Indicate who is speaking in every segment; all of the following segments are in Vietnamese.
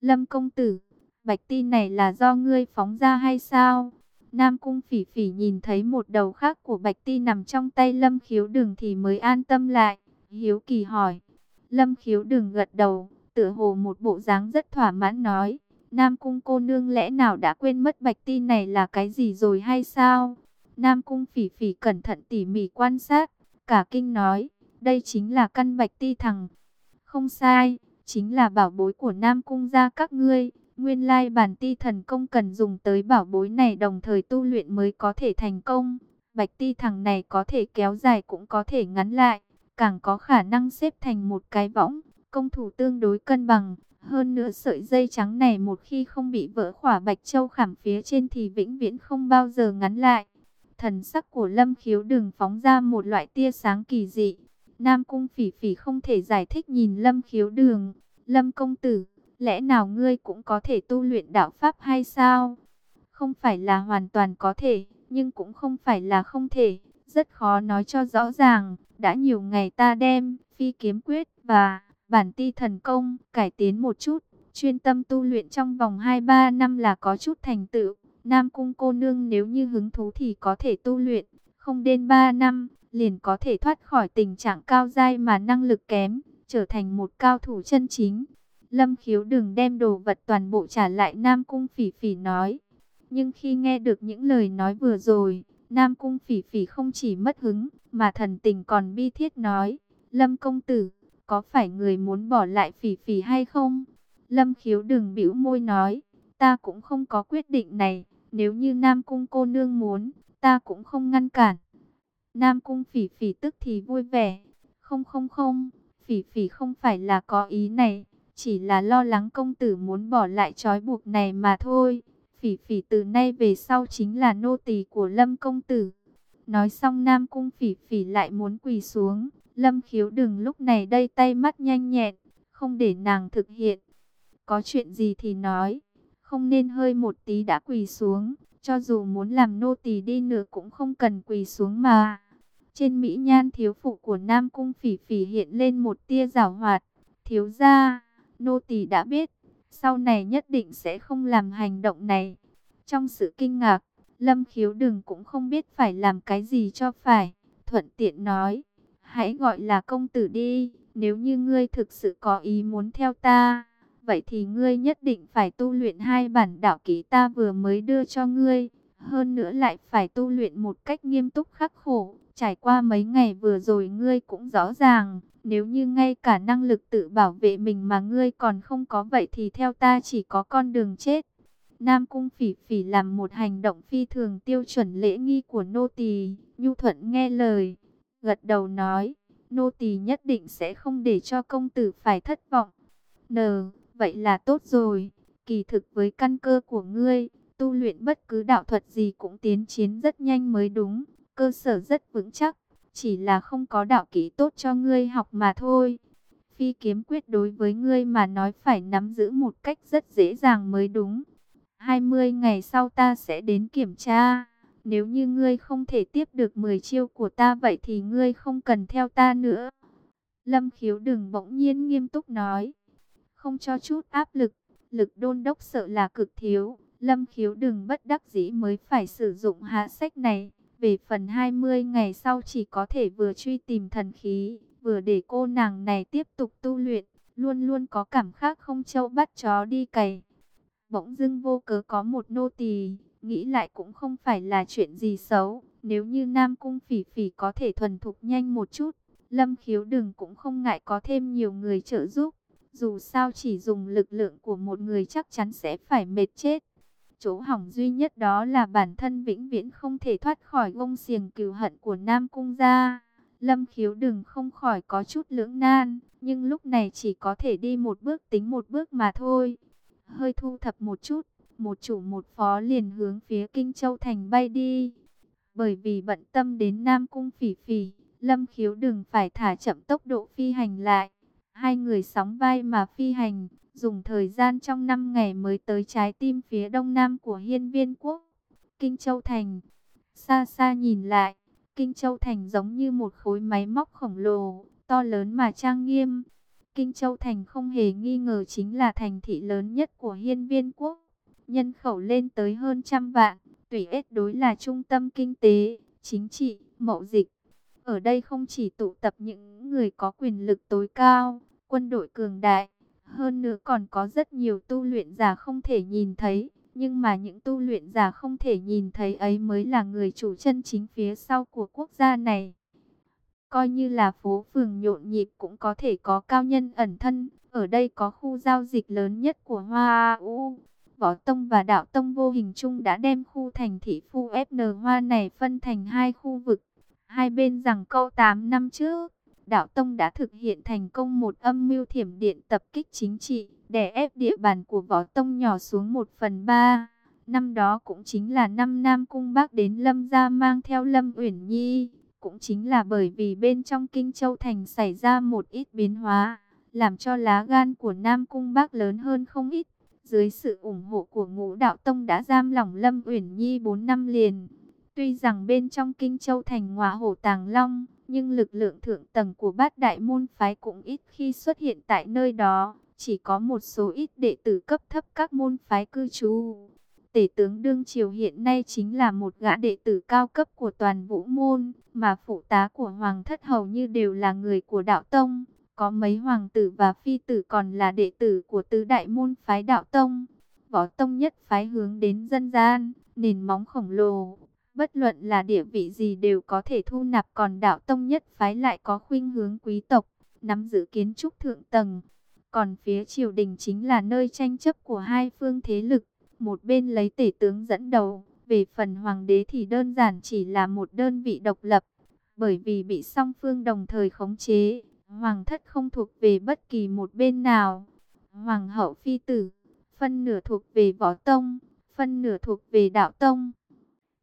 Speaker 1: Lâm công tử, bạch ti này là do ngươi phóng ra hay sao? Nam cung phỉ phỉ nhìn thấy một đầu khác của bạch ti nằm trong tay lâm khiếu đường thì mới an tâm lại. Hiếu kỳ hỏi. Lâm khiếu đường gật đầu, tựa hồ một bộ dáng rất thỏa mãn nói. Nam cung cô nương lẽ nào đã quên mất bạch ti này là cái gì rồi hay sao? Nam cung phỉ phỉ cẩn thận tỉ mỉ quan sát, cả kinh nói, đây chính là căn bạch ti thằng. Không sai, chính là bảo bối của Nam cung gia các ngươi. Nguyên lai bản ti thần công cần dùng tới bảo bối này đồng thời tu luyện mới có thể thành công. Bạch ti thằng này có thể kéo dài cũng có thể ngắn lại, càng có khả năng xếp thành một cái võng, công thủ tương đối cân bằng. Hơn nữa sợi dây trắng này một khi không bị vỡ khỏa bạch châu khảm phía trên thì vĩnh viễn không bao giờ ngắn lại. Thần sắc của lâm khiếu đừng phóng ra một loại tia sáng kỳ dị. Nam cung phỉ phỉ không thể giải thích nhìn lâm khiếu đường. Lâm công tử, lẽ nào ngươi cũng có thể tu luyện đạo Pháp hay sao? Không phải là hoàn toàn có thể, nhưng cũng không phải là không thể. Rất khó nói cho rõ ràng, đã nhiều ngày ta đem phi kiếm quyết và bản ti thần công cải tiến một chút. Chuyên tâm tu luyện trong vòng 2-3 năm là có chút thành tựu. Nam cung cô nương nếu như hứng thú thì có thể tu luyện, không đến 3 năm, liền có thể thoát khỏi tình trạng cao dai mà năng lực kém, trở thành một cao thủ chân chính. Lâm khiếu đừng đem đồ vật toàn bộ trả lại Nam Cung Phỉ Phỉ nói. Nhưng khi nghe được những lời nói vừa rồi, Nam Cung Phỉ Phỉ không chỉ mất hứng, mà thần tình còn bi thiết nói. Lâm công tử, có phải người muốn bỏ lại Phỉ Phỉ hay không? Lâm khiếu đừng bĩu môi nói, ta cũng không có quyết định này. Nếu như Nam Cung cô nương muốn, ta cũng không ngăn cản. Nam Cung Phỉ Phỉ tức thì vui vẻ. Không không không, Phỉ Phỉ không phải là có ý này chỉ là lo lắng công tử muốn bỏ lại trói buộc này mà thôi. Phỉ phỉ từ nay về sau chính là nô tỳ của Lâm công tử. Nói xong Nam Cung phỉ phỉ lại muốn quỳ xuống. Lâm khiếu đừng lúc này đây tay mắt nhanh nhẹn, không để nàng thực hiện. Có chuyện gì thì nói, không nên hơi một tí đã quỳ xuống. Cho dù muốn làm nô tỳ đi nữa cũng không cần quỳ xuống mà. Trên mỹ nhan thiếu phụ của Nam Cung phỉ phỉ hiện lên một tia giảo hoạt. Thiếu gia Nô tỳ đã biết, sau này nhất định sẽ không làm hành động này. Trong sự kinh ngạc, Lâm khiếu đừng cũng không biết phải làm cái gì cho phải. Thuận tiện nói, hãy gọi là công tử đi, nếu như ngươi thực sự có ý muốn theo ta. Vậy thì ngươi nhất định phải tu luyện hai bản đạo ký ta vừa mới đưa cho ngươi. Hơn nữa lại phải tu luyện một cách nghiêm túc khắc khổ. Trải qua mấy ngày vừa rồi ngươi cũng rõ ràng, nếu như ngay cả năng lực tự bảo vệ mình mà ngươi còn không có vậy thì theo ta chỉ có con đường chết. Nam Cung Phỉ Phỉ làm một hành động phi thường tiêu chuẩn lễ nghi của nô tỳ, nhu thuận nghe lời, gật đầu nói, nô tỳ nhất định sẽ không để cho công tử phải thất vọng. Nờ, vậy là tốt rồi, kỳ thực với căn cơ của ngươi, tu luyện bất cứ đạo thuật gì cũng tiến chiến rất nhanh mới đúng, cơ sở rất vững chắc chỉ là không có đạo kỹ tốt cho ngươi học mà thôi. Phi kiếm quyết đối với ngươi mà nói phải nắm giữ một cách rất dễ dàng mới đúng. 20 ngày sau ta sẽ đến kiểm tra. Nếu như ngươi không thể tiếp được 10 chiêu của ta vậy thì ngươi không cần theo ta nữa. Lâm khiếu đừng bỗng nhiên nghiêm túc nói. Không cho chút áp lực, lực đôn đốc sợ là cực thiếu. Lâm khiếu đừng bất đắc dĩ mới phải sử dụng hạ sách này. Về phần 20 ngày sau chỉ có thể vừa truy tìm thần khí, vừa để cô nàng này tiếp tục tu luyện, luôn luôn có cảm khác không châu bắt chó đi cày. Bỗng dưng vô cớ có một nô tỳ, nghĩ lại cũng không phải là chuyện gì xấu, nếu như Nam Cung Phỉ Phỉ có thể thuần thục nhanh một chút, Lâm Khiếu Đừng cũng không ngại có thêm nhiều người trợ giúp. Dù sao chỉ dùng lực lượng của một người chắc chắn sẽ phải mệt chết. Chỗ hỏng duy nhất đó là bản thân vĩnh viễn không thể thoát khỏi gông xiềng cừu hận của Nam Cung gia. Lâm khiếu đừng không khỏi có chút lưỡng nan, nhưng lúc này chỉ có thể đi một bước tính một bước mà thôi. Hơi thu thập một chút, một chủ một phó liền hướng phía Kinh Châu Thành bay đi. Bởi vì bận tâm đến Nam Cung phỉ phỉ, Lâm khiếu đừng phải thả chậm tốc độ phi hành lại. Hai người sóng vai mà phi hành, dùng thời gian trong 5 ngày mới tới trái tim phía đông nam của hiên viên quốc, Kinh Châu Thành. Xa xa nhìn lại, Kinh Châu Thành giống như một khối máy móc khổng lồ, to lớn mà trang nghiêm. Kinh Châu Thành không hề nghi ngờ chính là thành thị lớn nhất của hiên viên quốc. Nhân khẩu lên tới hơn trăm vạn, tùy ết đối là trung tâm kinh tế, chính trị, mậu dịch. Ở đây không chỉ tụ tập những người có quyền lực tối cao, quân đội cường đại, hơn nữa còn có rất nhiều tu luyện giả không thể nhìn thấy. Nhưng mà những tu luyện giả không thể nhìn thấy ấy mới là người chủ chân chính phía sau của quốc gia này. Coi như là phố phường nhộn nhịp cũng có thể có cao nhân ẩn thân. Ở đây có khu giao dịch lớn nhất của Hoa U. Võ Tông và Đạo Tông vô hình chung đã đem khu thành thị Phu FN Hoa này phân thành hai khu vực. Hai bên rằng câu 8 năm trước, Đạo Tông đã thực hiện thành công một âm mưu thiểm điện tập kích chính trị, để ép địa bàn của Võ Tông nhỏ xuống một phần ba. Năm đó cũng chính là năm Nam Cung Bác đến Lâm Gia mang theo Lâm Uyển Nhi. Cũng chính là bởi vì bên trong Kinh Châu Thành xảy ra một ít biến hóa, làm cho lá gan của Nam Cung Bác lớn hơn không ít. Dưới sự ủng hộ của ngũ đạo tông đã giam lỏng Lâm Uyển Nhi 4 năm liền. Tuy rằng bên trong Kinh Châu Thành ngọa hổ tàng long, nhưng lực lượng thượng tầng của bát đại môn phái cũng ít khi xuất hiện tại nơi đó. Chỉ có một số ít đệ tử cấp thấp các môn phái cư trú. Tể tướng Đương Triều hiện nay chính là một gã đệ tử cao cấp của toàn vũ môn, mà phụ tá của Hoàng thất hầu như đều là người của đạo tông. Có mấy hoàng tử và phi tử còn là đệ tử của tứ đại môn phái đạo tông. Võ tông nhất phái hướng đến dân gian, nền móng khổng lồ. Bất luận là địa vị gì đều có thể thu nạp còn đạo tông nhất phái lại có khuynh hướng quý tộc, nắm giữ kiến trúc thượng tầng. Còn phía triều đình chính là nơi tranh chấp của hai phương thế lực một bên lấy tể tướng dẫn đầu, về phần hoàng đế thì đơn giản chỉ là một đơn vị độc lập, bởi vì bị song phương đồng thời khống chế, hoàng thất không thuộc về bất kỳ một bên nào. Hoàng hậu phi tử, phân nửa thuộc về võ tông, phân nửa thuộc về đạo tông.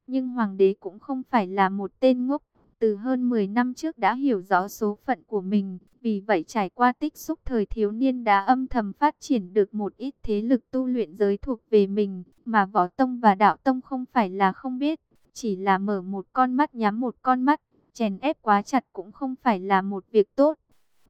Speaker 1: Nhưng hoàng đế cũng không phải là một tên ngốc, từ hơn 10 năm trước đã hiểu rõ số phận của mình, vì vậy trải qua tích xúc thời thiếu niên đã âm thầm phát triển được một ít thế lực tu luyện giới thuộc về mình, mà võ tông và đạo tông không phải là không biết, chỉ là mở một con mắt nhắm một con mắt, chèn ép quá chặt cũng không phải là một việc tốt.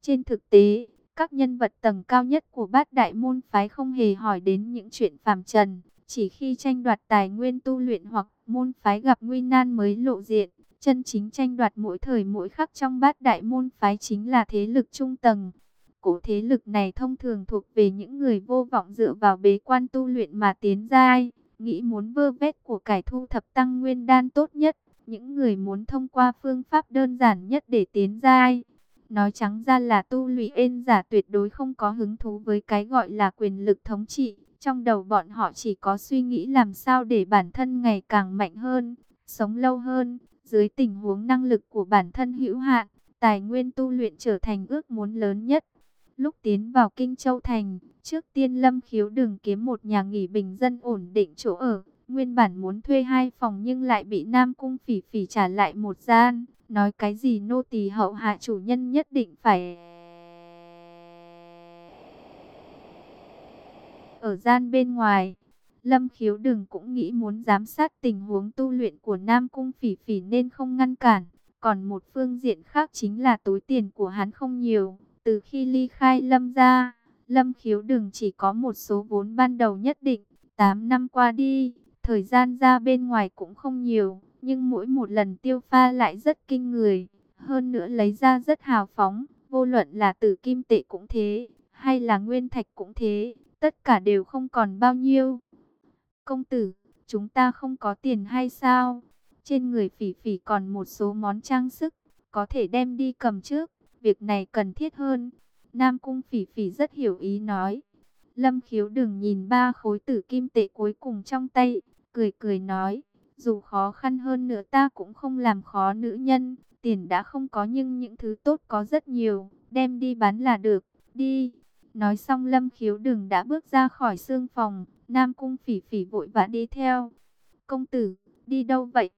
Speaker 1: Trên thực tế, các nhân vật tầng cao nhất của bát đại môn phái không hề hỏi đến những chuyện phàm trần, chỉ khi tranh đoạt tài nguyên tu luyện hoặc môn phái gặp nguy nan mới lộ diện. Chân chính tranh đoạt mỗi thời mỗi khắc trong bát đại môn phái chính là thế lực trung tầng. Cổ thế lực này thông thường thuộc về những người vô vọng dựa vào bế quan tu luyện mà tiến giai, nghĩ muốn vơ vét của cải thu thập tăng nguyên đan tốt nhất, những người muốn thông qua phương pháp đơn giản nhất để tiến giai. Nói trắng ra là tu luyện giả tuyệt đối không có hứng thú với cái gọi là quyền lực thống trị. Trong đầu bọn họ chỉ có suy nghĩ làm sao để bản thân ngày càng mạnh hơn, sống lâu hơn, dưới tình huống năng lực của bản thân hữu hạn, tài nguyên tu luyện trở thành ước muốn lớn nhất. Lúc tiến vào Kinh Châu Thành, trước tiên Lâm Khiếu đừng kiếm một nhà nghỉ bình dân ổn định chỗ ở. Nguyên bản muốn thuê hai phòng nhưng lại bị Nam Cung phỉ phỉ trả lại một gian. Nói cái gì nô tỳ hậu hạ chủ nhân nhất định phải... Ở gian bên ngoài, Lâm khiếu đừng cũng nghĩ muốn giám sát tình huống tu luyện của Nam Cung Phỉ Phỉ nên không ngăn cản. Còn một phương diện khác chính là túi tiền của hắn không nhiều. Từ khi ly khai Lâm ra, Lâm khiếu đừng chỉ có một số vốn ban đầu nhất định. 8 năm qua đi, thời gian ra bên ngoài cũng không nhiều. Nhưng mỗi một lần tiêu pha lại rất kinh người. Hơn nữa lấy ra rất hào phóng. Vô luận là tử kim tệ cũng thế, hay là nguyên thạch cũng thế. Tất cả đều không còn bao nhiêu Công tử, chúng ta không có tiền hay sao? Trên người phỉ phỉ còn một số món trang sức, có thể đem đi cầm trước. Việc này cần thiết hơn. Nam cung phỉ phỉ rất hiểu ý nói. Lâm khiếu đừng nhìn ba khối tử kim tệ cuối cùng trong tay, cười cười nói. Dù khó khăn hơn nữa ta cũng không làm khó nữ nhân. Tiền đã không có nhưng những thứ tốt có rất nhiều. Đem đi bán là được. Đi. Nói xong lâm khiếu đừng đã bước ra khỏi xương phòng. Nam Cung Phỉ Phỉ vội vã đi theo. Công tử, đi đâu vậy?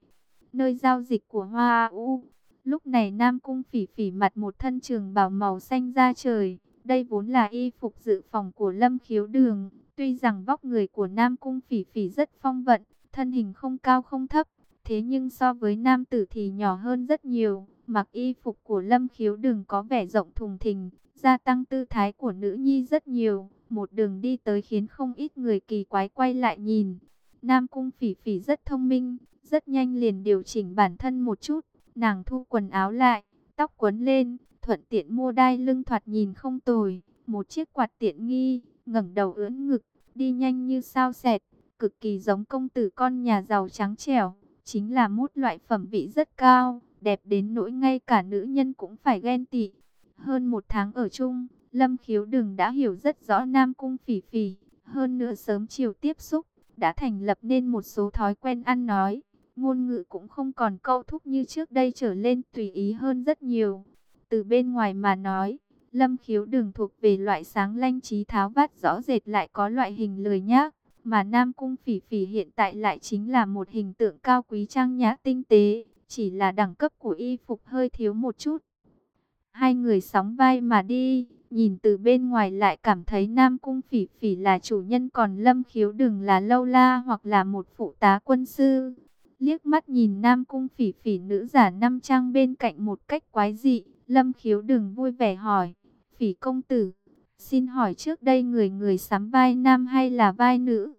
Speaker 1: Nơi giao dịch của Hoa U. Lúc này Nam Cung Phỉ Phỉ mặt một thân trường bào màu xanh da trời. Đây vốn là y phục dự phòng của Lâm Khiếu Đường. Tuy rằng vóc người của Nam Cung Phỉ Phỉ rất phong vận, thân hình không cao không thấp. Thế nhưng so với nam tử thì nhỏ hơn rất nhiều. Mặc y phục của Lâm Khiếu Đường có vẻ rộng thùng thình, gia tăng tư thái của nữ nhi rất nhiều. Một đường đi tới khiến không ít người kỳ quái quay lại nhìn. Nam Cung Phỉ Phỉ rất thông minh, rất nhanh liền điều chỉnh bản thân một chút. Nàng thu quần áo lại, tóc quấn lên, thuận tiện mua đai lưng thoạt nhìn không tồi. Một chiếc quạt tiện nghi, ngẩng đầu ưỡn ngực, đi nhanh như sao xẹt, cực kỳ giống công tử con nhà giàu trắng trẻo. Chính là mút loại phẩm vị rất cao, đẹp đến nỗi ngay cả nữ nhân cũng phải ghen tị. Hơn một tháng ở chung, Lâm Khiếu Đừng đã hiểu rất rõ Nam Cung Phỉ Phỉ. Hơn nữa sớm chiều tiếp xúc, đã thành lập nên một số thói quen ăn nói. Ngôn ngữ cũng không còn câu thúc như trước đây trở lên tùy ý hơn rất nhiều. Từ bên ngoài mà nói, Lâm Khiếu Đừng thuộc về loại sáng lanh trí tháo vát rõ rệt lại có loại hình lười nhác. Mà Nam Cung Phỉ Phỉ hiện tại lại chính là một hình tượng cao quý trang nhã tinh tế, chỉ là đẳng cấp của y phục hơi thiếu một chút. Hai người sóng vai mà đi, nhìn từ bên ngoài lại cảm thấy Nam Cung Phỉ Phỉ là chủ nhân còn Lâm Khiếu đừng là lâu la hoặc là một phụ tá quân sư. Liếc mắt nhìn Nam Cung Phỉ Phỉ nữ giả năm trang bên cạnh một cách quái dị, Lâm Khiếu đừng vui vẻ hỏi, Phỉ công tử, xin hỏi trước đây người người sắm vai nam hay là vai nữ?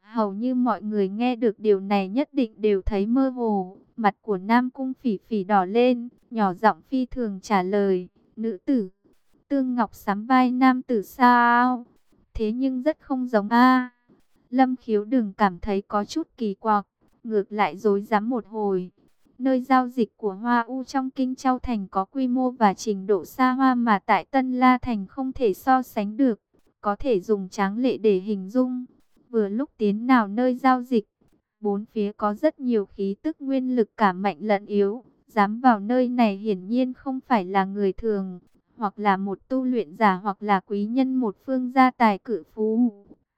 Speaker 1: Hầu như mọi người nghe được điều này nhất định đều thấy mơ hồ, mặt của Nam Cung Phỉ Phỉ đỏ lên, nhỏ giọng phi thường trả lời, nữ tử. Tương Ngọc sắm vai nam tử sao? Thế nhưng rất không giống a. Lâm khiếu đừng cảm thấy có chút kỳ quặc, ngược lại dối dám một hồi. Nơi giao dịch của Hoa U trong Kinh Châu Thành có quy mô và trình độ xa hoa mà tại Tân La Thành không thể so sánh được. Có thể dùng tráng lệ để hình dung. Vừa lúc tiến nào nơi giao dịch, bốn phía có rất nhiều khí tức nguyên lực cả mạnh lẫn yếu. Dám vào nơi này hiển nhiên không phải là người thường hoặc là một tu luyện giả hoặc là quý nhân một phương gia tài cử phú.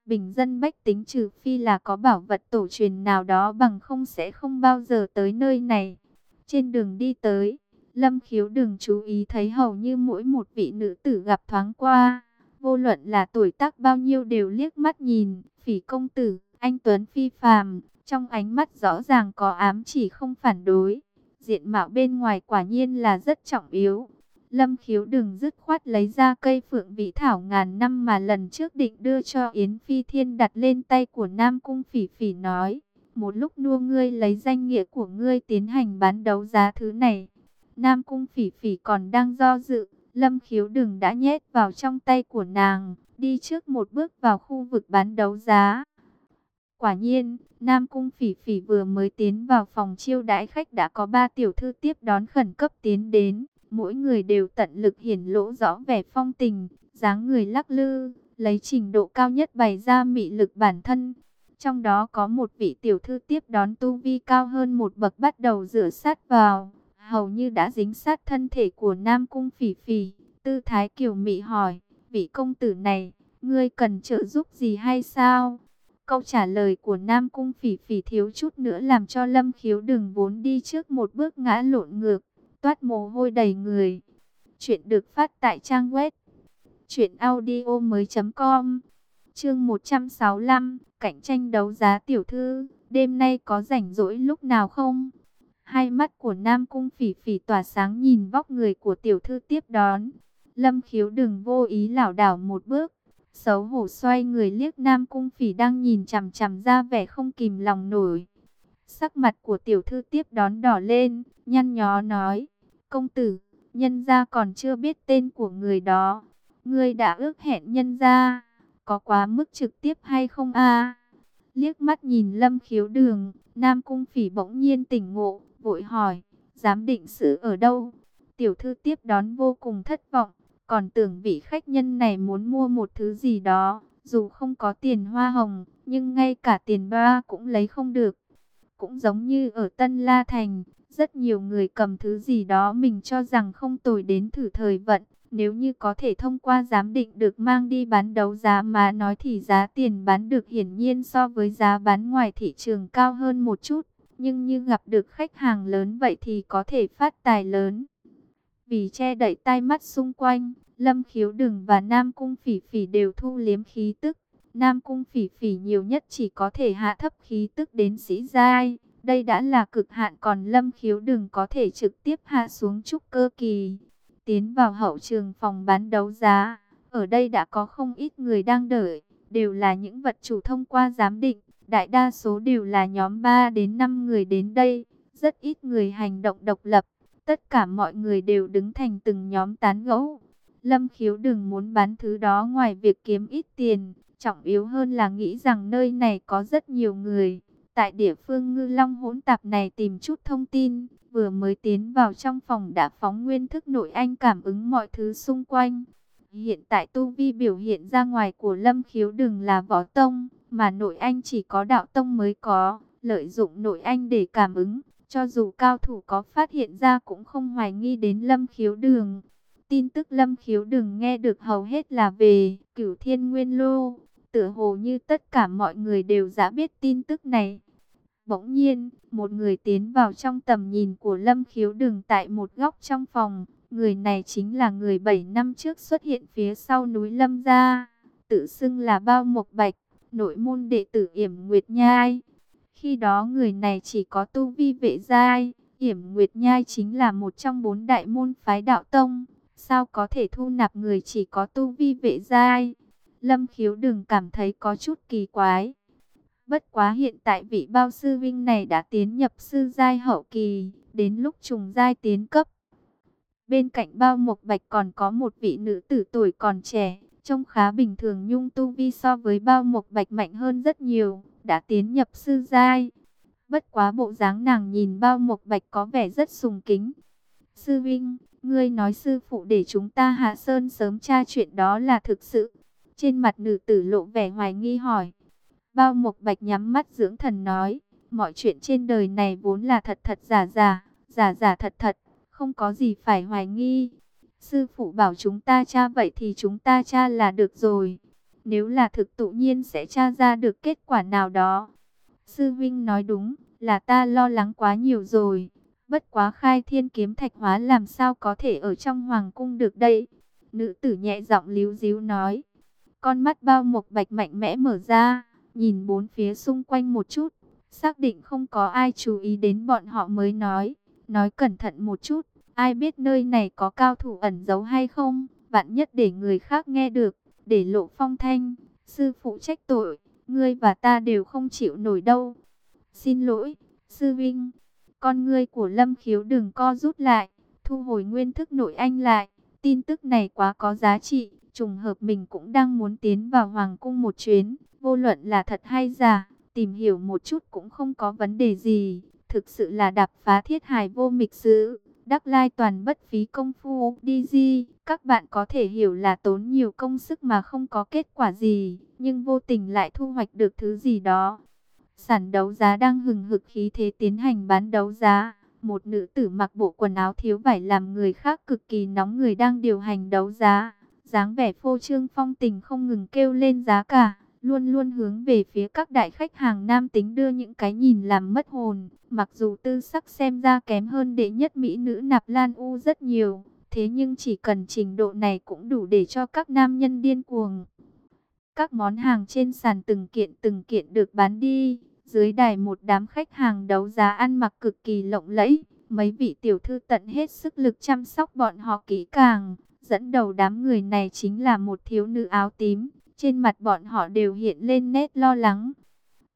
Speaker 1: Bình dân bách tính trừ phi là có bảo vật tổ truyền nào đó bằng không sẽ không bao giờ tới nơi này. Trên đường đi tới, Lâm Khiếu đừng chú ý thấy hầu như mỗi một vị nữ tử gặp thoáng qua. Vô luận là tuổi tác bao nhiêu đều liếc mắt nhìn, phỉ công tử, anh Tuấn Phi phàm, trong ánh mắt rõ ràng có ám chỉ không phản đối. Diện mạo bên ngoài quả nhiên là rất trọng yếu, Lâm khiếu đừng dứt khoát lấy ra cây phượng vị thảo ngàn năm mà lần trước định đưa cho Yến Phi Thiên đặt lên tay của Nam Cung Phỉ Phỉ nói. Một lúc nua ngươi lấy danh nghĩa của ngươi tiến hành bán đấu giá thứ này. Nam Cung Phỉ Phỉ còn đang do dự. Lâm khiếu đừng đã nhét vào trong tay của nàng. Đi trước một bước vào khu vực bán đấu giá. Quả nhiên, Nam Cung Phỉ Phỉ vừa mới tiến vào phòng chiêu đãi khách đã có ba tiểu thư tiếp đón khẩn cấp tiến đến. Mỗi người đều tận lực hiển lỗ rõ vẻ phong tình, dáng người lắc lư, lấy trình độ cao nhất bày ra mị lực bản thân. Trong đó có một vị tiểu thư tiếp đón tu vi cao hơn một bậc bắt đầu rửa sát vào, hầu như đã dính sát thân thể của Nam Cung Phỉ Phỉ. Tư Thái Kiều Mị hỏi, vị công tử này, ngươi cần trợ giúp gì hay sao? Câu trả lời của Nam Cung Phỉ Phỉ thiếu chút nữa làm cho Lâm Khiếu đừng vốn đi trước một bước ngã lộn ngược toát mồ hôi đầy người. Chuyện được phát tại trang web audio mới com Chương 165, cạnh tranh đấu giá tiểu thư, đêm nay có rảnh rỗi lúc nào không? Hai mắt của Nam Cung Phỉ Phỉ tỏa sáng nhìn vóc người của tiểu thư tiếp đón. Lâm Khiếu đừng vô ý lảo đảo một bước, xấu hổ xoay người liếc Nam Cung Phỉ đang nhìn chằm chằm ra vẻ không kìm lòng nổi. Sắc mặt của tiểu thư tiếp đón đỏ lên, nhăn nhó nói: Công tử, nhân gia còn chưa biết tên của người đó. Ngươi đã ước hẹn nhân gia, có quá mức trực tiếp hay không a? Liếc mắt nhìn lâm khiếu đường, Nam Cung Phỉ bỗng nhiên tỉnh ngộ, vội hỏi, giám định sự ở đâu? Tiểu thư tiếp đón vô cùng thất vọng, còn tưởng vị khách nhân này muốn mua một thứ gì đó, dù không có tiền hoa hồng, nhưng ngay cả tiền ba cũng lấy không được. Cũng giống như ở Tân La Thành, rất nhiều người cầm thứ gì đó mình cho rằng không tồi đến thử thời vận. Nếu như có thể thông qua giám định được mang đi bán đấu giá mà nói thì giá tiền bán được hiển nhiên so với giá bán ngoài thị trường cao hơn một chút. Nhưng như gặp được khách hàng lớn vậy thì có thể phát tài lớn. Vì che đậy tai mắt xung quanh, Lâm Khiếu Đừng và Nam Cung Phỉ Phỉ đều thu liếm khí tức. Nam Cung Phỉ Phỉ nhiều nhất chỉ có thể hạ thấp khí tức đến sĩ giai. Đây đã là cực hạn còn lâm khiếu đừng có thể trực tiếp hạ xuống trúc cơ kỳ. Tiến vào hậu trường phòng bán đấu giá, ở đây đã có không ít người đang đợi, đều là những vật chủ thông qua giám định, đại đa số đều là nhóm 3 đến 5 người đến đây, rất ít người hành động độc lập, tất cả mọi người đều đứng thành từng nhóm tán gẫu. Lâm khiếu đừng muốn bán thứ đó ngoài việc kiếm ít tiền, trọng yếu hơn là nghĩ rằng nơi này có rất nhiều người. Tại địa phương ngư long hỗn tạp này tìm chút thông tin, vừa mới tiến vào trong phòng đã phóng nguyên thức nội anh cảm ứng mọi thứ xung quanh. Hiện tại tu vi biểu hiện ra ngoài của lâm khiếu đừng là võ tông, mà nội anh chỉ có đạo tông mới có, lợi dụng nội anh để cảm ứng. Cho dù cao thủ có phát hiện ra cũng không hoài nghi đến lâm khiếu đường. Tin tức lâm khiếu đường nghe được hầu hết là về cửu thiên nguyên lô. Tựa hồ như tất cả mọi người đều đã biết tin tức này. Bỗng nhiên, một người tiến vào trong tầm nhìn của lâm khiếu đường tại một góc trong phòng. Người này chính là người 7 năm trước xuất hiện phía sau núi lâm gia. Tự xưng là bao mộc bạch, nội môn đệ tử yểm Nguyệt Nhai. Khi đó người này chỉ có tu vi vệ giai, Hiểm Nguyệt Nhai chính là một trong bốn đại môn phái đạo tông, sao có thể thu nạp người chỉ có tu vi vệ giai? Lâm Khiếu đừng cảm thấy có chút kỳ quái. Bất quá hiện tại vị bao sư vinh này đã tiến nhập sư giai hậu kỳ, đến lúc trùng giai tiến cấp. Bên cạnh bao mộc bạch còn có một vị nữ tử tuổi còn trẻ, trông khá bình thường nhung tu vi so với bao mộc bạch mạnh hơn rất nhiều đã tiến nhập sư giai. Bất quá bộ dáng nàng nhìn bao mộc bạch có vẻ rất sùng kính. Sư Vinh, ngươi nói sư phụ để chúng ta hạ sơn sớm tra chuyện đó là thực sự. Trên mặt nữ tử lộ vẻ hoài nghi hỏi. Bao mộc bạch nhắm mắt dưỡng thần nói, mọi chuyện trên đời này vốn là thật thật giả giả, giả giả thật thật, không có gì phải hoài nghi. Sư phụ bảo chúng ta tra vậy thì chúng ta tra là được rồi. Nếu là thực tự nhiên sẽ tra ra được kết quả nào đó. Sư Vinh nói đúng, là ta lo lắng quá nhiều rồi. Bất quá khai thiên kiếm thạch hóa làm sao có thể ở trong hoàng cung được đây. Nữ tử nhẹ giọng líu díu nói. Con mắt bao mộc bạch mạnh mẽ mở ra, nhìn bốn phía xung quanh một chút. Xác định không có ai chú ý đến bọn họ mới nói. Nói cẩn thận một chút, ai biết nơi này có cao thủ ẩn giấu hay không, vạn nhất để người khác nghe được để lộ phong thanh, sư phụ trách tội, ngươi và ta đều không chịu nổi đâu. Xin lỗi, sư vinh, con ngươi của lâm khiếu đừng co rút lại, thu hồi nguyên thức nội anh lại, tin tức này quá có giá trị, trùng hợp mình cũng đang muốn tiến vào hoàng cung một chuyến, vô luận là thật hay giả, tìm hiểu một chút cũng không có vấn đề gì, thực sự là đạp phá thiết hài vô mịch sứ. Đắc Lai toàn bất phí công phu đi di, các bạn có thể hiểu là tốn nhiều công sức mà không có kết quả gì, nhưng vô tình lại thu hoạch được thứ gì đó. Sản đấu giá đang hừng hực khí thế tiến hành bán đấu giá. Một nữ tử mặc bộ quần áo thiếu vải làm người khác cực kỳ nóng người đang điều hành đấu giá. dáng vẻ phô trương phong tình không ngừng kêu lên giá cả luôn luôn hướng về phía các đại khách hàng nam tính đưa những cái nhìn làm mất hồn. Mặc dù tư sắc xem ra kém hơn đệ nhất mỹ nữ nạp lan u rất nhiều, thế nhưng chỉ cần trình độ này cũng đủ để cho các nam nhân điên cuồng. Các món hàng trên sàn từng kiện từng kiện được bán đi, dưới đài một đám khách hàng đấu giá ăn mặc cực kỳ lộng lẫy. Mấy vị tiểu thư tận hết sức lực chăm sóc bọn họ kỹ càng. Dẫn đầu đám người này chính là một thiếu nữ áo tím, trên mặt bọn họ đều hiện lên nét lo lắng.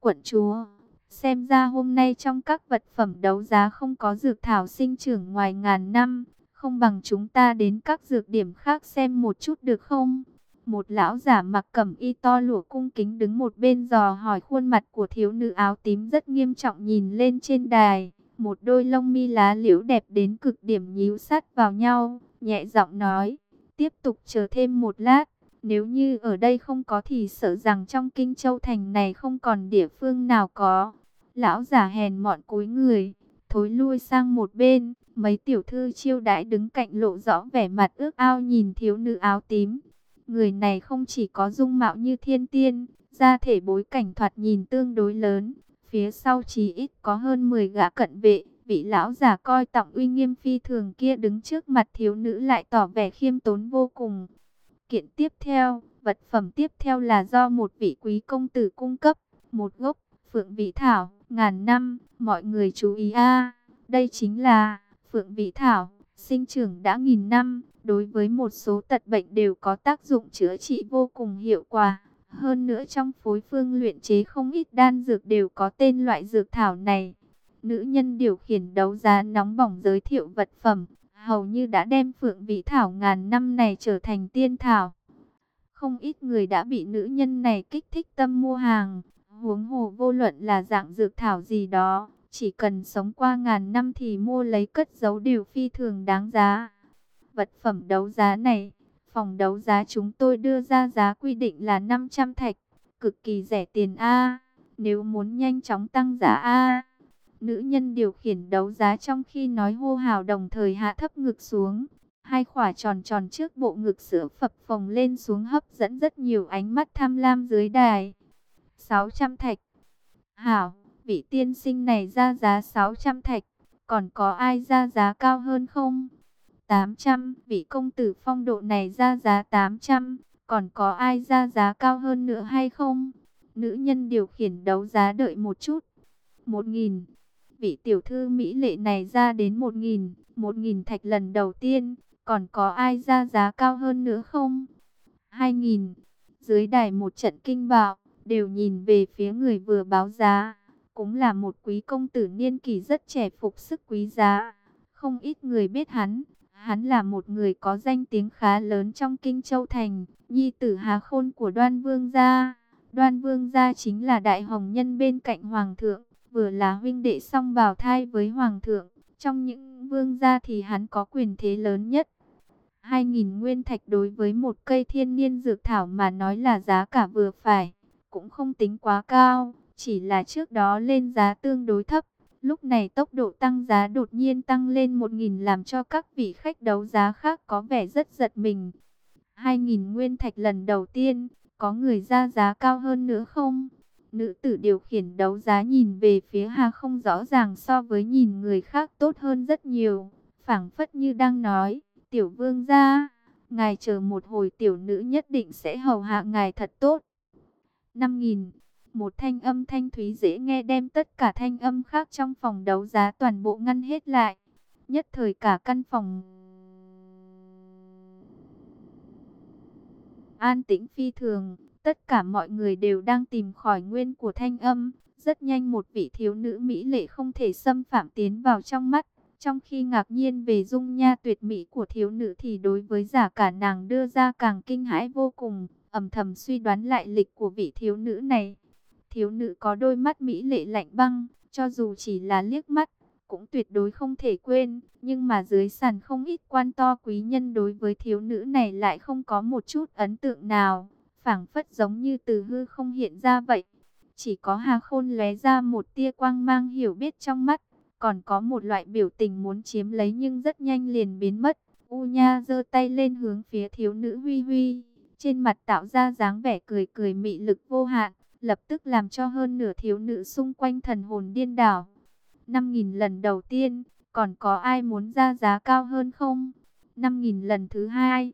Speaker 1: Quận chúa, xem ra hôm nay trong các vật phẩm đấu giá không có dược thảo sinh trưởng ngoài ngàn năm, không bằng chúng ta đến các dược điểm khác xem một chút được không? Một lão giả mặc cẩm y to lụa cung kính đứng một bên dò hỏi khuôn mặt của thiếu nữ áo tím rất nghiêm trọng nhìn lên trên đài. Một đôi lông mi lá liễu đẹp đến cực điểm nhíu sát vào nhau, nhẹ giọng nói, tiếp tục chờ thêm một lát. Nếu như ở đây không có thì sợ rằng trong kinh châu thành này không còn địa phương nào có. Lão giả hèn mọn cúi người, thối lui sang một bên. Mấy tiểu thư chiêu đãi đứng cạnh lộ rõ vẻ mặt ước ao nhìn thiếu nữ áo tím. Người này không chỉ có dung mạo như thiên tiên, ra thể bối cảnh thoạt nhìn tương đối lớn. Phía sau chỉ ít có hơn 10 gã cận vệ, vị lão giả coi trọng uy nghiêm phi thường kia đứng trước mặt thiếu nữ lại tỏ vẻ khiêm tốn vô cùng. Kiện tiếp theo, vật phẩm tiếp theo là do một vị quý công tử cung cấp, một gốc phượng vị thảo, ngàn năm, mọi người chú ý a. Đây chính là phượng vị thảo, sinh trưởng đã nghìn năm, đối với một số tật bệnh đều có tác dụng chữa trị vô cùng hiệu quả. Hơn nữa trong phối phương luyện chế không ít đan dược đều có tên loại dược thảo này. Nữ nhân điều khiển đấu giá nóng bỏng giới thiệu vật phẩm, hầu như đã đem phượng vị thảo ngàn năm này trở thành tiên thảo. Không ít người đã bị nữ nhân này kích thích tâm mua hàng, huống hồ vô luận là dạng dược thảo gì đó, chỉ cần sống qua ngàn năm thì mua lấy cất giấu điều phi thường đáng giá. Vật phẩm đấu giá này, phòng đấu giá chúng tôi đưa ra giá quy định là 500 thạch, cực kỳ rẻ tiền A, nếu muốn nhanh chóng tăng giá A. Nữ nhân điều khiển đấu giá trong khi nói hô hào đồng thời hạ thấp ngực xuống. Hai khỏa tròn tròn trước bộ ngực sữa phập phồng lên xuống hấp dẫn rất nhiều ánh mắt tham lam dưới đài. 600 thạch. Hảo, vị tiên sinh này ra giá 600 thạch. Còn có ai ra giá cao hơn không? 800, vị công tử phong độ này ra giá 800. Còn có ai ra giá cao hơn nữa hay không? Nữ nhân điều khiển đấu giá đợi một chút. 1.000 vị tiểu thư Mỹ lệ này ra đến 1.000, 1.000 thạch lần đầu tiên, còn có ai ra giá cao hơn nữa không? 2.000, dưới đài một trận kinh bạo, đều nhìn về phía người vừa báo giá, cũng là một quý công tử niên kỳ rất trẻ phục sức quý giá, không ít người biết hắn. Hắn là một người có danh tiếng khá lớn trong Kinh Châu Thành, nhi tử Hà Khôn của Đoan Vương gia. Đoan Vương gia chính là đại hồng nhân bên cạnh Hoàng thượng, vừa là huynh đệ song bào thai với hoàng thượng, trong những vương gia thì hắn có quyền thế lớn nhất. 2.000 nguyên thạch đối với một cây thiên niên dược thảo mà nói là giá cả vừa phải, cũng không tính quá cao, chỉ là trước đó lên giá tương đối thấp. Lúc này tốc độ tăng giá đột nhiên tăng lên 1.000 làm cho các vị khách đấu giá khác có vẻ rất giật mình. 2.000 nguyên thạch lần đầu tiên, có người ra giá cao hơn nữa không? Nữ tử điều khiển đấu giá nhìn về phía Hà không rõ ràng so với nhìn người khác tốt hơn rất nhiều. phảng phất như đang nói, tiểu vương gia, ngài chờ một hồi tiểu nữ nhất định sẽ hầu hạ ngài thật tốt. 5.000 Một thanh âm thanh thúy dễ nghe đem tất cả thanh âm khác trong phòng đấu giá toàn bộ ngăn hết lại. Nhất thời cả căn phòng an tĩnh phi thường. Tất cả mọi người đều đang tìm khỏi nguyên của thanh âm. Rất nhanh một vị thiếu nữ mỹ lệ không thể xâm phạm tiến vào trong mắt. Trong khi ngạc nhiên về dung nha tuyệt mỹ của thiếu nữ thì đối với giả cả nàng đưa ra càng kinh hãi vô cùng, ầm thầm suy đoán lại lịch của vị thiếu nữ này. Thiếu nữ có đôi mắt mỹ lệ lạnh băng, cho dù chỉ là liếc mắt, cũng tuyệt đối không thể quên. Nhưng mà dưới sàn không ít quan to quý nhân đối với thiếu nữ này lại không có một chút ấn tượng nào phảng phất giống như từ hư không hiện ra vậy. Chỉ có Hà Khôn lóe ra một tia quang mang hiểu biết trong mắt, còn có một loại biểu tình muốn chiếm lấy nhưng rất nhanh liền biến mất. U Nha giơ tay lên hướng phía thiếu nữ Huy Huy, trên mặt tạo ra dáng vẻ cười cười mị lực vô hạn, lập tức làm cho hơn nửa thiếu nữ xung quanh thần hồn điên đảo. 5.000 lần đầu tiên, còn có ai muốn ra giá cao hơn không? 5.000 lần thứ hai,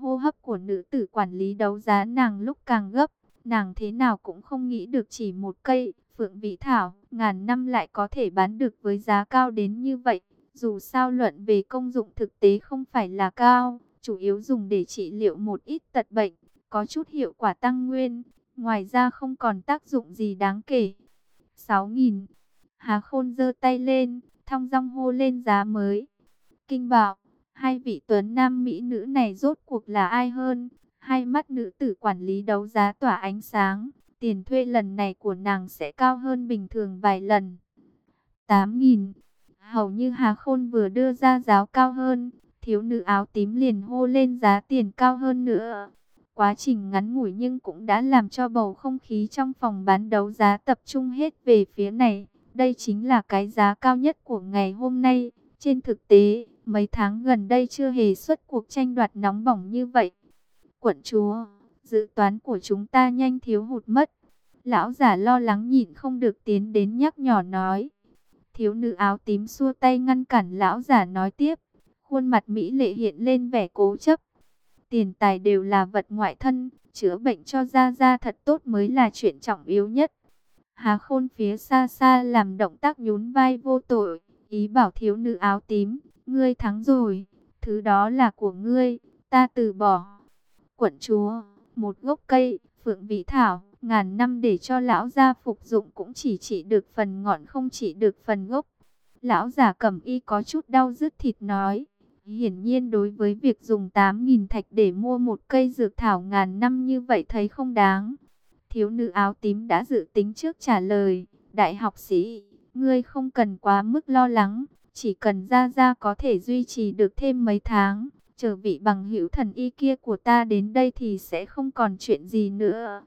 Speaker 1: Hô hấp của nữ tử quản lý đấu giá nàng lúc càng gấp, nàng thế nào cũng không nghĩ được chỉ một cây phượng vị thảo, ngàn năm lại có thể bán được với giá cao đến như vậy. Dù sao luận về công dụng thực tế không phải là cao, chủ yếu dùng để trị liệu một ít tật bệnh, có chút hiệu quả tăng nguyên, ngoài ra không còn tác dụng gì đáng kể. 6.000 Hà Khôn giơ tay lên, thong dong hô lên giá mới. Kinh bảo, Hai vị tuấn nam mỹ nữ này rốt cuộc là ai hơn? Hai mắt nữ tử quản lý đấu giá tỏa ánh sáng. Tiền thuê lần này của nàng sẽ cao hơn bình thường vài lần. 8.000. Hầu như Hà Khôn vừa đưa ra giá cao hơn. Thiếu nữ áo tím liền hô lên giá tiền cao hơn nữa. Quá trình ngắn ngủi nhưng cũng đã làm cho bầu không khí trong phòng bán đấu giá tập trung hết về phía này. Đây chính là cái giá cao nhất của ngày hôm nay. Trên thực tế, Mấy tháng gần đây chưa hề xuất cuộc tranh đoạt nóng bỏng như vậy. Quận chúa, dự toán của chúng ta nhanh thiếu hụt mất. Lão giả lo lắng nhìn không được tiến đến nhắc nhỏ nói. Thiếu nữ áo tím xua tay ngăn cản lão giả nói tiếp. Khuôn mặt Mỹ lệ hiện lên vẻ cố chấp. Tiền tài đều là vật ngoại thân, chữa bệnh cho Gia Gia thật tốt mới là chuyện trọng yếu nhất. Hà khôn phía xa xa làm động tác nhún vai vô tội, ý bảo thiếu nữ áo tím, Ngươi thắng rồi, Thứ đó là của ngươi, ta từ bỏ. Quận chúa, một gốc cây, phượng vị thảo, ngàn năm để cho lão gia phục dụng cũng chỉ chỉ được phần ngọn không chỉ được phần gốc. Lão già cầm y có chút đau dứt thịt nói. Hiển nhiên đối với việc dùng 8.000 thạch để mua một cây dược thảo ngàn năm như vậy thấy không đáng. Thiếu nữ áo tím đã dự tính trước trả lời. Đại học sĩ, ngươi không cần quá mức lo lắng. Chỉ cần ra ra có thể duy trì được thêm mấy tháng. Chờ vị bằng hữu thần y kia của ta đến đây thì sẽ không còn chuyện gì nữa.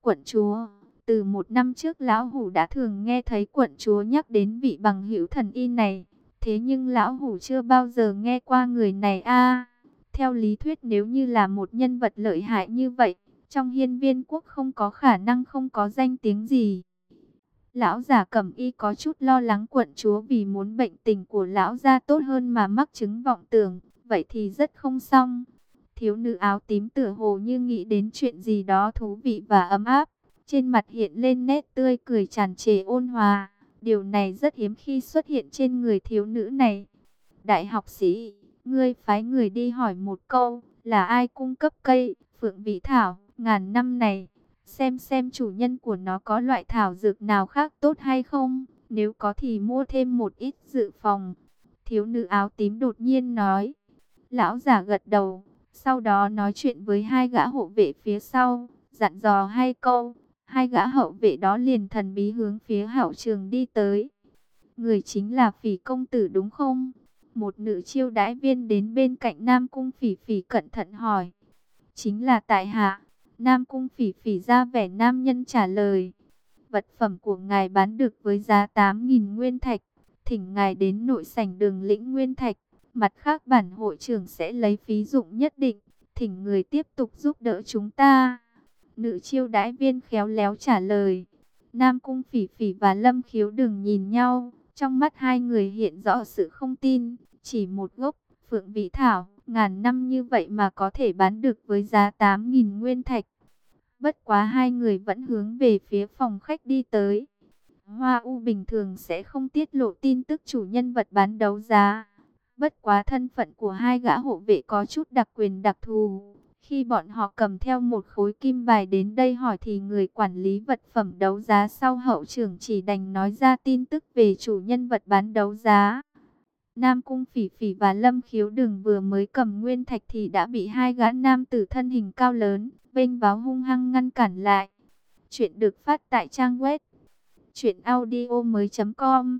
Speaker 1: Quận chúa, từ một năm trước lão hủ đã thường nghe thấy quận chúa nhắc đến vị bằng hữu thần y này. Thế nhưng lão hủ chưa bao giờ nghe qua người này a. theo lý thuyết nếu như là một nhân vật lợi hại như vậy, trong hiên viên quốc không có khả năng không có danh tiếng gì. Lão già cẩm y có chút lo lắng quận chúa vì muốn bệnh tình của lão gia tốt hơn mà mắc chứng vọng tưởng, vậy thì rất không xong. Thiếu nữ áo tím tựa hồ như nghĩ đến chuyện gì đó thú vị và ấm áp, trên mặt hiện lên nét tươi cười tràn trề ôn hòa. Điều này rất hiếm khi xuất hiện trên người thiếu nữ này. Đại học sĩ, ngươi phái người đi hỏi một câu, là ai cung cấp cây, phượng vị thảo, ngàn năm này, xem xem chủ nhân của nó có loại thảo dược nào khác tốt hay không, nếu có thì mua thêm một ít dự phòng. Thiếu nữ áo tím đột nhiên nói, lão giả gật đầu, sau đó nói chuyện với hai gã hộ vệ phía sau, dặn dò hai câu, Hai gã hậu vệ đó liền thần bí hướng phía hậu trường đi tới. Người chính là phỉ công tử đúng không? Một nữ chiêu đãi viên đến bên cạnh Nam Cung phỉ phỉ cẩn thận hỏi. Chính là tại hạ. Nam Cung phỉ phỉ ra vẻ nam nhân trả lời. Vật phẩm của ngài bán được với giá 8.000 nguyên thạch. Thỉnh ngài đến nội sảnh đường lĩnh nguyên thạch. Mặt khác bản hội trưởng sẽ lấy phí dụng nhất định. Thỉnh người tiếp tục giúp đỡ chúng ta. Nữ chiêu đãi viên khéo léo trả lời. Nam Cung Phỉ Phỉ và Lâm Khiếu đừng nhìn nhau. Trong mắt hai người hiện rõ sự không tin. Chỉ một gốc, phượng Vĩ thảo, ngàn năm như vậy mà có thể bán được với giá 8.000 nguyên thạch. Bất quá hai người vẫn hướng về phía phòng khách đi tới. Hoa U bình thường sẽ không tiết lộ tin tức chủ nhân vật bán đấu giá. Bất quá thân phận của hai gã hộ vệ có chút đặc quyền đặc thù. Khi bọn họ cầm theo một khối kim bài đến đây hỏi thì người quản lý vật phẩm đấu giá sau hậu trưởng chỉ đành nói ra tin tức về chủ nhân vật bán đấu giá. Nam Cung Phỉ Phỉ và Lâm Khiếu Đừng vừa mới cầm nguyên thạch thì đã bị hai gã nam tử thân hình cao lớn, bênh báo hung hăng ngăn cản lại. Chuyện được phát tại trang web truyệnaudiomoi.com.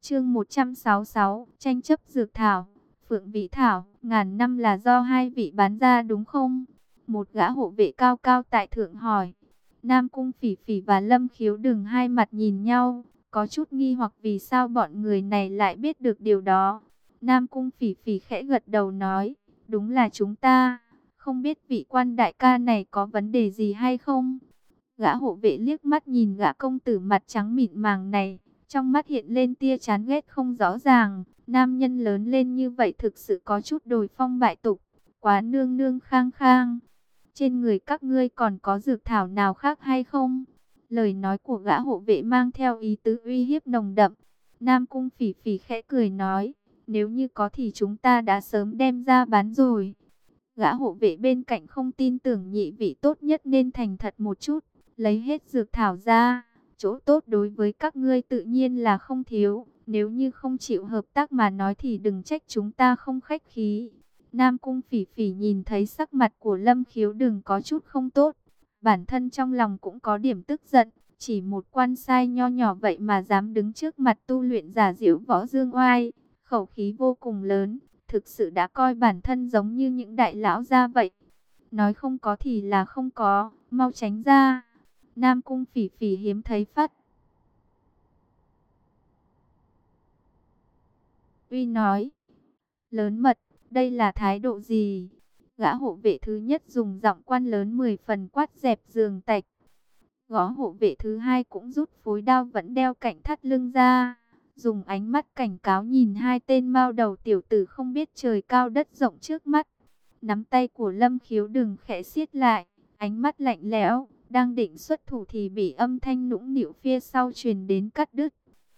Speaker 1: Chương 166, tranh chấp dược thảo. Phượng Vị Thảo, ngàn năm là do hai vị bán ra đúng không? Một gã hộ vệ cao cao tại thượng hỏi. Nam Cung Phỉ Phỉ và Lâm Khiếu đừng hai mặt nhìn nhau, có chút nghi hoặc vì sao bọn người này lại biết được điều đó. Nam Cung Phỉ Phỉ khẽ gật đầu nói, đúng là chúng ta, không biết vị quan đại ca này có vấn đề gì hay không? Gã hộ vệ liếc mắt nhìn gã công tử mặt trắng mịn màng này, trong mắt hiện lên tia chán ghét không rõ ràng, Nam nhân lớn lên như vậy thực sự có chút đồi phong bại tục, quá nương nương khang khang. Trên người các ngươi còn có dược thảo nào khác hay không? Lời nói của gã hộ vệ mang theo ý tứ uy hiếp nồng đậm. Nam cung phỉ phỉ khẽ cười nói, nếu như có thì chúng ta đã sớm đem ra bán rồi. Gã hộ vệ bên cạnh không tin tưởng nhị vị tốt nhất nên thành thật một chút, lấy hết dược thảo ra. Chỗ tốt đối với các ngươi tự nhiên là không thiếu. Nếu như không chịu hợp tác mà nói thì đừng trách chúng ta không khách khí. Nam Cung Phỉ Phỉ nhìn thấy sắc mặt của Lâm Khiếu đừng có chút không tốt. Bản thân trong lòng cũng có điểm tức giận. Chỉ một quan sai nho nhỏ vậy mà dám đứng trước mặt tu luyện giả diễu võ dương oai. Khẩu khí vô cùng lớn. Thực sự đã coi bản thân giống như những đại lão gia vậy. Nói không có thì là không có. Mau tránh ra. Nam Cung Phỉ Phỉ hiếm thấy phát Uy nói, lớn mật, đây là thái độ gì? Gã hộ vệ thứ nhất dùng giọng quan lớn 10 phần quát dẹp giường tạch. Gõ hộ vệ thứ hai cũng rút phối đao vẫn đeo cạnh thắt lưng ra. Dùng ánh mắt cảnh cáo nhìn hai tên mao đầu tiểu tử không biết trời cao đất rộng trước mắt. Nắm tay của Lâm Khiếu đừng khẽ xiết lại, ánh mắt lạnh lẽo, đang định xuất thủ thì bị âm thanh nũng nịu phía sau truyền đến cắt đứt.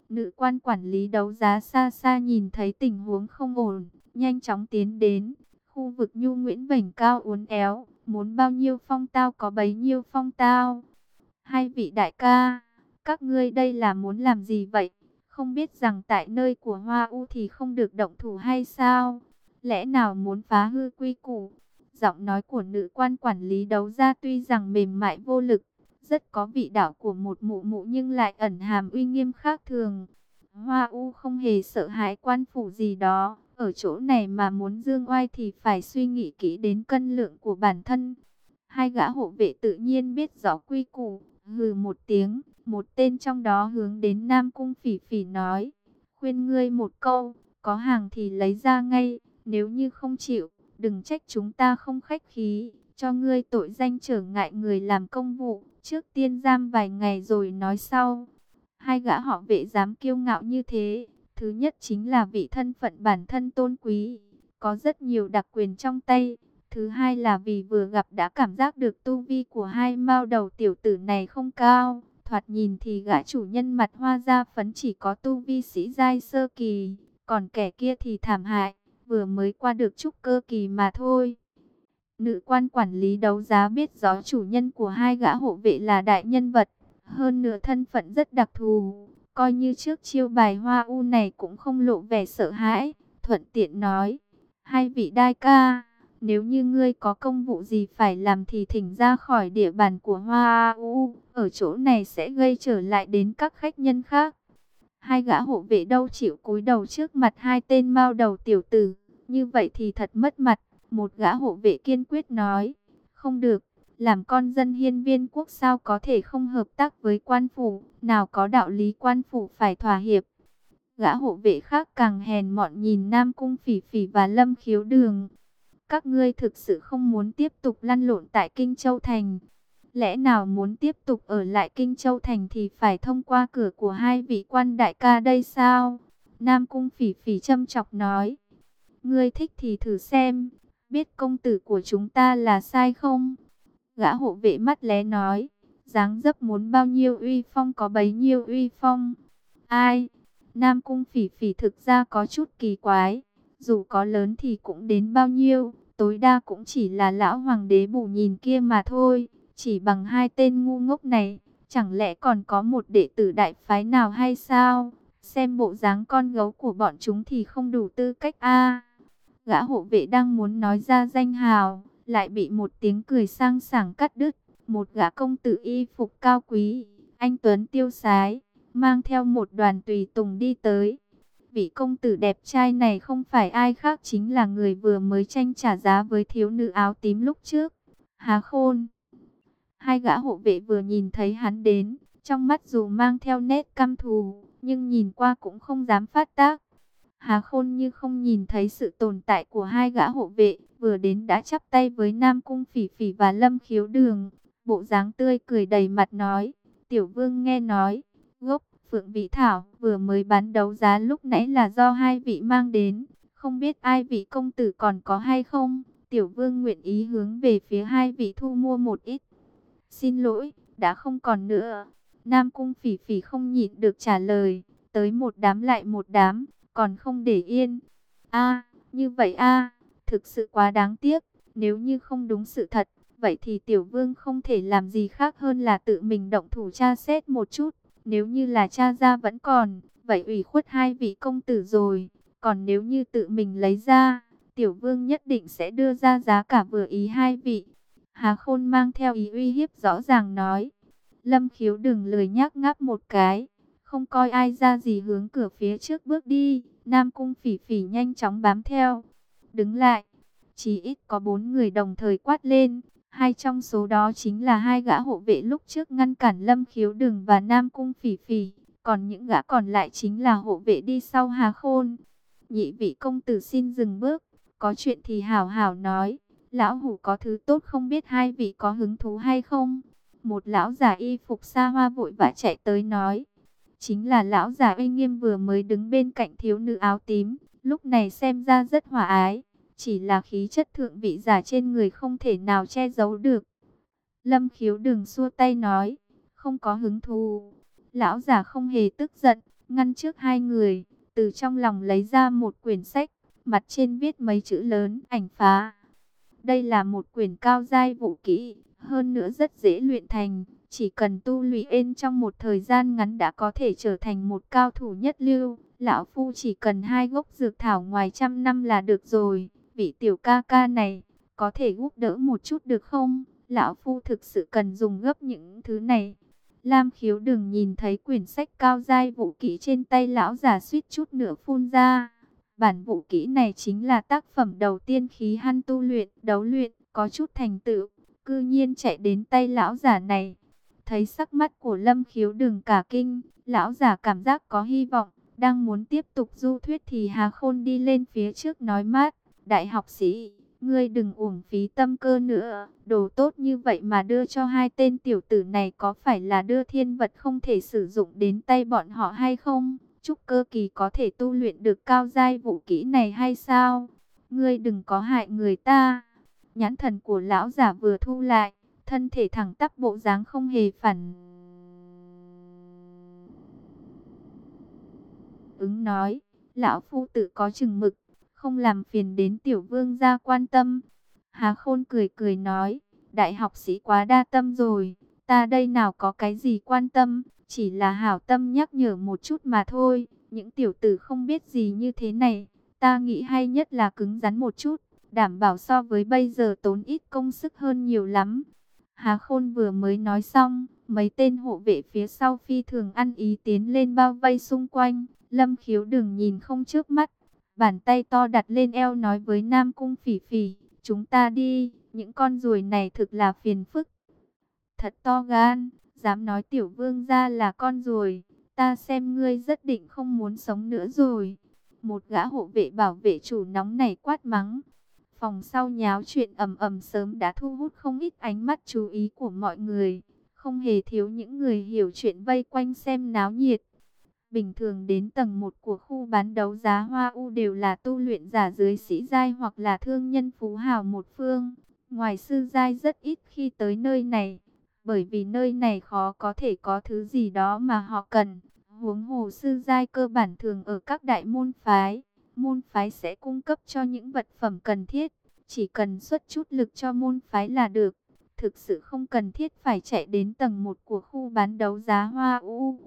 Speaker 1: Nữ quan quản lý đấu giá xa xa nhìn thấy tình huống không ổn, nhanh chóng tiến đến. Khu vực nhu nguyễn vảnh cao uốn éo, muốn bao nhiêu phong tao có bấy nhiêu phong tao. Hai vị đại ca, các ngươi đây là muốn làm gì vậy? Không biết rằng tại nơi của Hoa U thì không được động thủ hay sao? Lẽ nào muốn phá hư quy củ? Giọng nói của nữ quan quản lý đấu ra tuy rằng mềm mại vô lực, rất có vị đạo của một mụ mụ nhưng lại ẩn hàm uy nghiêm khác thường. Hoa U không hề sợ hãi quan phủ gì đó, ở chỗ này mà muốn dương oai thì phải suy nghĩ kỹ đến cân lượng của bản thân. Hai gã hộ vệ tự nhiên biết rõ quy củ, hừ một tiếng, một tên trong đó hướng đến Nam Cung Phỉ Phỉ nói, khuyên ngươi một câu, có hàng thì lấy ra ngay, nếu như không chịu, đừng trách chúng ta không khách khí, cho ngươi tội danh trở ngại người làm công vụ, trước tiên giam vài ngày rồi nói sau. Hai gã họ vệ dám kiêu ngạo như thế, thứ nhất chính là vị thân phận bản thân tôn quý, có rất nhiều đặc quyền trong tay. Thứ hai là vì vừa gặp đã cảm giác được tu vi của hai mao đầu tiểu tử này không cao. Thoạt nhìn thì gã chủ nhân mặt hoa da phấn chỉ có tu vi sĩ giai sơ kỳ, còn kẻ kia thì thảm hại, vừa mới qua được trúc cơ kỳ mà thôi. Nữ quan quản lý đấu giá biết rõ chủ nhân của hai gã hộ vệ là đại nhân vật, hơn nửa thân phận rất đặc thù, coi như trước chiêu bài hoa u này cũng không lộ vẻ sợ hãi, thuận tiện nói, hai vị đai ca, nếu như ngươi có công vụ gì phải làm thì thỉnh ra khỏi địa bàn của hoa u, ở chỗ này sẽ gây trở lại đến các khách nhân khác. Hai gã hộ vệ đâu chịu cúi đầu trước mặt hai tên mao đầu tiểu tử, như vậy thì thật mất mặt. Một gã hộ vệ kiên quyết nói, không được, làm con dân hiên viên quốc sao có thể không hợp tác với quan phủ, nào có đạo lý quan phủ phải thỏa hiệp. Gã hộ vệ khác càng hèn mọn nhìn Nam Cung Phỉ Phỉ và Lâm Khiếu Đường. Các ngươi thực sự không muốn tiếp tục lăn lộn tại Kinh Châu Thành. Lẽ nào muốn tiếp tục ở lại Kinh Châu Thành thì phải thông qua cửa của hai vị quan đại ca đây sao? Nam Cung Phỉ Phỉ châm chọc nói. Ngươi thích thì thử xem, biết công tử của chúng ta là sai không? Gã hộ vệ mắt lé nói, dáng dấp muốn bao nhiêu uy phong có bấy nhiêu uy phong. Ai? Nam cung phỉ phỉ thực ra có chút kỳ quái, dù có lớn thì cũng đến bao nhiêu, tối đa cũng chỉ là lão hoàng đế bù nhìn kia mà thôi, chỉ bằng hai tên ngu ngốc này, chẳng lẽ còn có một đệ tử đại phái nào hay sao? Xem bộ dáng con gấu của bọn chúng thì không đủ tư cách a. Gã hộ vệ đang muốn nói ra danh hào, lại bị một tiếng cười sang sảng cắt đứt. Một gã công tử y phục cao quý, anh Tuấn tiêu sái, mang theo một đoàn tùy tùng đi tới. Vị công tử đẹp trai này không phải ai khác chính là người vừa mới tranh trả giá với thiếu nữ áo tím lúc trước. Hà Khôn. Hai gã hộ vệ vừa nhìn thấy hắn đến, trong mắt dù mang theo nét căm thù, nhưng nhìn qua cũng không dám phát tác. Hà Khôn như không nhìn thấy sự tồn tại của hai gã hộ vệ, vừa đến đã chắp tay với Nam Cung Phỉ Phỉ và Lâm Khiếu Đường. Bộ dáng tươi cười đầy mặt nói, Tiểu Vương nghe nói, gốc Phượng Vị Thảo vừa mới bán đấu giá lúc nãy là do hai vị mang đến, không biết ai vị công tử còn có hay không. Tiểu Vương nguyện ý hướng về phía hai vị thu mua một ít. Xin lỗi, đã không còn nữa. Nam Cung Phỉ Phỉ không nhịn được trả lời, tới một đám lại một đám còn không để yên. A, như vậy a, thực sự quá đáng tiếc, nếu như không đúng sự thật, vậy thì tiểu vương không thể làm gì khác hơn là tự mình động thủ tra xét một chút, nếu như là cha ra vẫn còn, vậy ủy khuất hai vị công tử rồi, còn nếu như tự mình lấy ra, tiểu vương nhất định sẽ đưa ra giá cả vừa ý hai vị. Hà Khôn mang theo ý uy hiếp rõ ràng nói, Lâm khiếu đừng lười nhác ngáp một cái, không coi ai ra gì hướng cửa phía trước bước đi. Nam cung phỉ phỉ nhanh chóng bám theo. Đứng lại. Chỉ ít có bốn người đồng thời quát lên. Hai trong số đó chính là hai gã hộ vệ lúc trước ngăn cản lâm khiếu đường và Nam cung phỉ phỉ. Còn những gã còn lại chính là hộ vệ đi sau Hà Khôn. Nhị vị công tử xin dừng bước. Có chuyện thì hảo hảo nói. Lão hủ có thứ tốt không biết hai vị có hứng thú hay không? Một lão già y phục xa hoa vội vã chạy tới nói chính là lão già uy nghiêm vừa mới đứng bên cạnh thiếu nữ áo tím, lúc này xem ra rất hòa ái, chỉ là khí chất thượng vị giả trên người không thể nào che giấu được. Lâm khiếu đừng xua tay nói, không có hứng thú. Lão già không hề tức giận, ngăn trước hai người, từ trong lòng lấy ra một quyển sách, mặt trên viết mấy chữ lớn, ảnh phá. Đây là một quyển cao giai vũ kỹ, hơn nữa rất dễ luyện thành, chỉ cần tu luyện trong một thời gian ngắn đã có thể trở thành một cao thủ nhất lưu. Lão Phu chỉ cần hai gốc dược thảo ngoài trăm năm là được rồi. Vị tiểu ca ca này, có thể giúp đỡ một chút được không? Lão Phu thực sự cần dùng gấp những thứ này. Lam khiếu đừng nhìn thấy quyển sách cao giai vũ kỹ trên tay lão già suýt chút nữa phun ra. Bản vũ kỹ này chính là tác phẩm đầu tiên khí hăn tu luyện, đấu luyện, có chút thành tựu, cư nhiên chạy đến tay lão giả này. Thấy sắc mắt của Lâm Khiếu đừng cả kinh, lão giả cảm giác có hy vọng, đang muốn tiếp tục du thuyết thì Hà Khôn đi lên phía trước nói mát, đại học sĩ, ngươi đừng uổng phí tâm cơ nữa, đồ tốt như vậy mà đưa cho hai tên tiểu tử này có phải là đưa thiên vật không thể sử dụng đến tay bọn họ hay không? Trúc cơ kỳ có thể tu luyện được cao giai vũ kỹ này hay sao? Ngươi đừng có hại người ta. Nhãn thần của lão giả vừa thu lại, thân thể thẳng tắp bộ dáng không hề phản. Ứng nói, lão phu tự có chừng mực, không làm phiền đến tiểu vương gia quan tâm. Hà khôn cười cười nói, đại học sĩ quá đa tâm rồi, ta đây nào có cái gì quan tâm, chỉ là hảo tâm nhắc nhở một chút mà thôi. Những tiểu tử không biết gì như thế này, ta nghĩ hay nhất là cứng rắn một chút, đảm bảo so với bây giờ tốn ít công sức hơn nhiều lắm. Hà Khôn vừa mới nói xong, mấy tên hộ vệ phía sau phi thường ăn ý tiến lên bao vây xung quanh. Lâm khiếu đừng nhìn không trước mắt, bàn tay to đặt lên eo nói với Nam Cung phỉ phỉ, chúng ta đi, những con ruồi này thực là phiền phức. Thật to gan, dám nói tiểu vương ra là con ruồi, ta xem ngươi rất định không muốn sống nữa rồi. Một gã hộ vệ bảo vệ chủ nóng này quát mắng. Phòng sau nháo chuyện ầm ầm sớm đã thu hút không ít ánh mắt chú ý của mọi người. Không hề thiếu những người hiểu chuyện vây quanh xem náo nhiệt. Bình thường đến tầng 1 của khu bán đấu giá Hoa U đều là tu luyện giả dưới sĩ giai hoặc là thương nhân phú hào một phương. Ngoài sư giai rất ít khi tới nơi này, bởi vì nơi này khó có thể có thứ gì đó mà họ cần. Huống hồ sư giai cơ bản thường ở các đại môn phái môn phái sẽ cung cấp cho những vật phẩm cần thiết, chỉ cần xuất chút lực cho môn phái là được. Thực sự không cần thiết phải chạy đến tầng 1 của khu bán đấu giá Hoa U.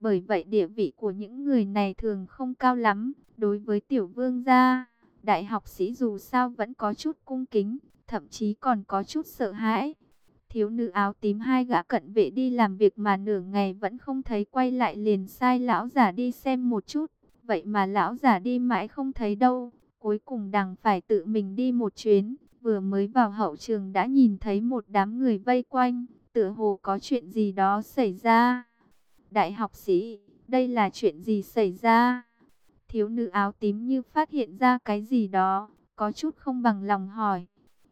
Speaker 1: Bởi vậy địa vị của những người này thường không cao lắm. Đối với tiểu vương gia, đại học sĩ dù sao vẫn có chút cung kính, thậm chí còn có chút sợ hãi. Thiếu nữ áo tím hai gã cận vệ đi làm việc mà nửa ngày vẫn không thấy quay lại liền sai lão giả đi xem một chút. Vậy mà lão giả đi mãi không thấy đâu. Cuối cùng đằng phải tự mình đi một chuyến. Vừa mới vào hậu trường đã nhìn thấy một đám người vây quanh. Tựa hồ có chuyện gì đó xảy ra. Đại học sĩ, đây là chuyện gì xảy ra? Thiếu nữ áo tím như phát hiện ra cái gì đó. Có chút không bằng lòng hỏi.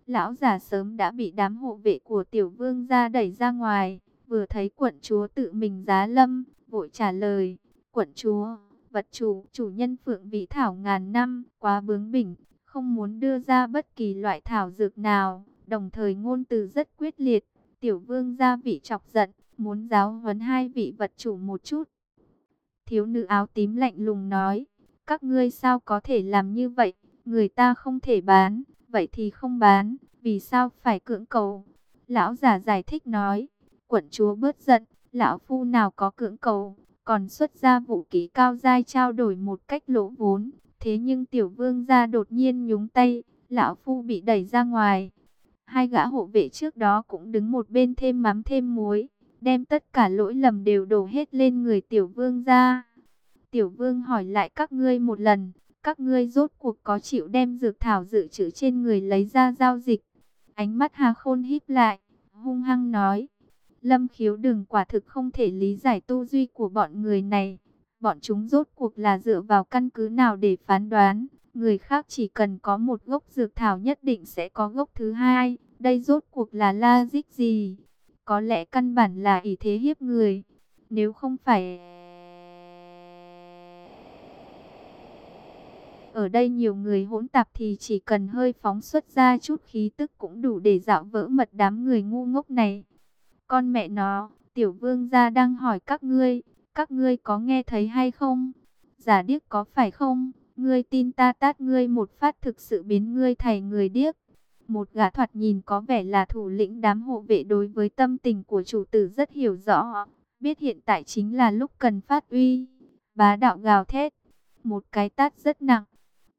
Speaker 1: Lão giả sớm đã bị đám hộ vệ của tiểu vương gia đẩy ra ngoài. Vừa thấy quận chúa tự mình giá lâm, vội trả lời. Quận chúa, vật chủ, chủ nhân phượng vị thảo ngàn năm, quá bướng bỉnh, không muốn đưa ra bất kỳ loại thảo dược nào, đồng thời ngôn từ rất quyết liệt. Tiểu vương gia vị chọc giận, muốn giáo huấn hai vị vật chủ một chút. Thiếu nữ áo tím lạnh lùng nói, các ngươi sao có thể làm như vậy, người ta không thể bán, vậy thì không bán, vì sao phải cưỡng cầu. Lão giả giải thích nói, quận chúa bớt giận, lão phu nào có cưỡng cầu, còn xuất ra vũ khí cao giai trao đổi một cách lỗ vốn. Thế nhưng tiểu vương gia đột nhiên nhúng tay, lão phu bị đẩy ra ngoài. Hai gã hộ vệ trước đó cũng đứng một bên thêm mắm thêm muối, đem tất cả lỗi lầm đều đổ hết lên người tiểu vương gia. Tiểu vương hỏi lại các ngươi một lần, các ngươi rốt cuộc có chịu đem dược thảo dự trữ trên người lấy ra giao dịch. Ánh mắt Hà Khôn híp lại, hung hăng nói, Lâm khiếu đừng quả thực không thể lý giải tu duy của bọn người này. Bọn chúng rốt cuộc là dựa vào căn cứ nào để phán đoán. Người khác chỉ cần có một gốc dược thảo nhất định sẽ có gốc thứ hai. Đây rốt cuộc là la dích gì? Có lẽ căn bản là ý thế hiếp người. Nếu không phải... Ở đây nhiều người hỗn tạp thì chỉ cần hơi phóng xuất ra chút khí tức cũng đủ để dạo vỡ mật đám người ngu ngốc này. Con mẹ nó, tiểu vương gia đang hỏi các ngươi, các ngươi có nghe thấy hay không? Giả điếc có phải không? Ngươi tin ta tát ngươi một phát thực sự biến ngươi thành người điếc. Một gã thoạt nhìn có vẻ là thủ lĩnh đám hộ vệ đối với tâm tình của chủ tử rất hiểu rõ. Biết hiện tại chính là lúc cần phát uy. Bá đạo gào thét. Một cái tát rất nặng.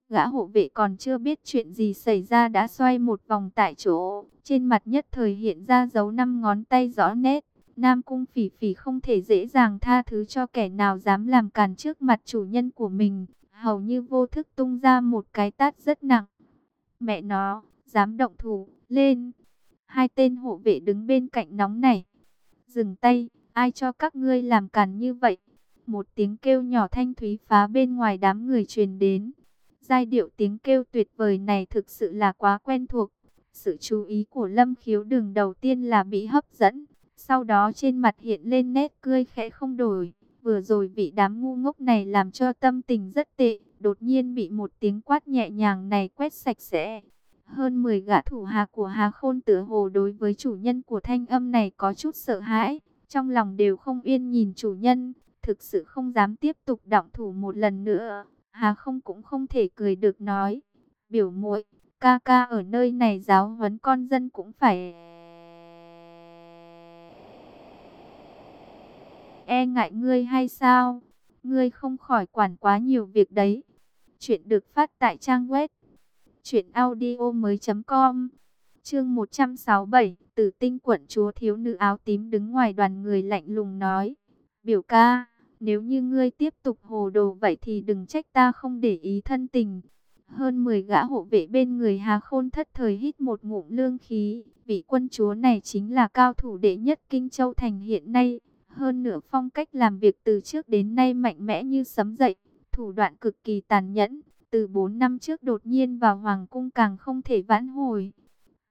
Speaker 1: Gã hộ vệ còn chưa biết chuyện gì xảy ra đã xoay một vòng tại chỗ. Trên mặt nhất thời hiện ra dấu năm ngón tay rõ nét. Nam Cung Phỉ Phỉ không thể dễ dàng tha thứ cho kẻ nào dám làm càn trước mặt chủ nhân của mình. Hầu như vô thức tung ra một cái tát rất nặng. Mẹ nó, dám động thủ, lên. Hai tên hộ vệ đứng bên cạnh nóng này. Dừng tay, ai cho các ngươi làm càn như vậy? Một tiếng kêu nhỏ thanh thúy phá bên ngoài đám người truyền đến. Giai điệu tiếng kêu tuyệt vời này thực sự là quá quen thuộc. Sự chú ý của Lâm Khiếu đường đầu tiên là bị hấp dẫn. Sau đó trên mặt hiện lên nét cười khẽ không đổi. Vừa rồi bị đám ngu ngốc này làm cho tâm tình rất tệ. Đột nhiên bị một tiếng quát nhẹ nhàng này quét sạch sẽ. Hơn 10 gã thủ hạ của Hà Khôn tựa hồ đối với chủ nhân của thanh âm này có chút sợ hãi. Trong lòng đều không yên nhìn chủ nhân. Thực sự không dám tiếp tục động thủ một lần nữa. Hà không cũng không thể cười được nói. Biểu muội ca ca ở nơi này giáo huấn con dân cũng phải... E ngại ngươi hay sao? Ngươi không khỏi quản quá nhiều việc đấy. Chuyện được phát tại trang web chuyện audio mới.com Chương 167, Tử Tinh quận chúa thiếu nữ áo tím đứng ngoài đoàn người lạnh lùng nói: "Biểu ca, nếu như ngươi tiếp tục hồ đồ vậy thì đừng trách ta không để ý thân tình." Hơn 10 gã hộ vệ bên người Hà Khôn thất thời hít một ngụm lương khí, vị quân chúa này chính là cao thủ đệ nhất Kinh Châu thành hiện nay, hơn nửa phong cách làm việc từ trước đến nay mạnh mẽ như sấm dậy, thủ đoạn cực kỳ tàn nhẫn, từ 4 năm trước đột nhiên vào hoàng cung càng không thể vãn hồi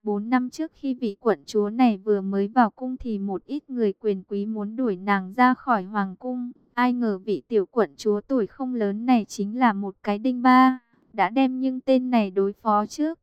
Speaker 1: bốn năm trước khi vị quận chúa này vừa mới vào cung thì một ít người quyền quý muốn đuổi nàng ra khỏi hoàng cung. Ai ngờ vị tiểu quận chúa tuổi không lớn này chính là một cái đinh ba, đã đem những tên này đối phó trước.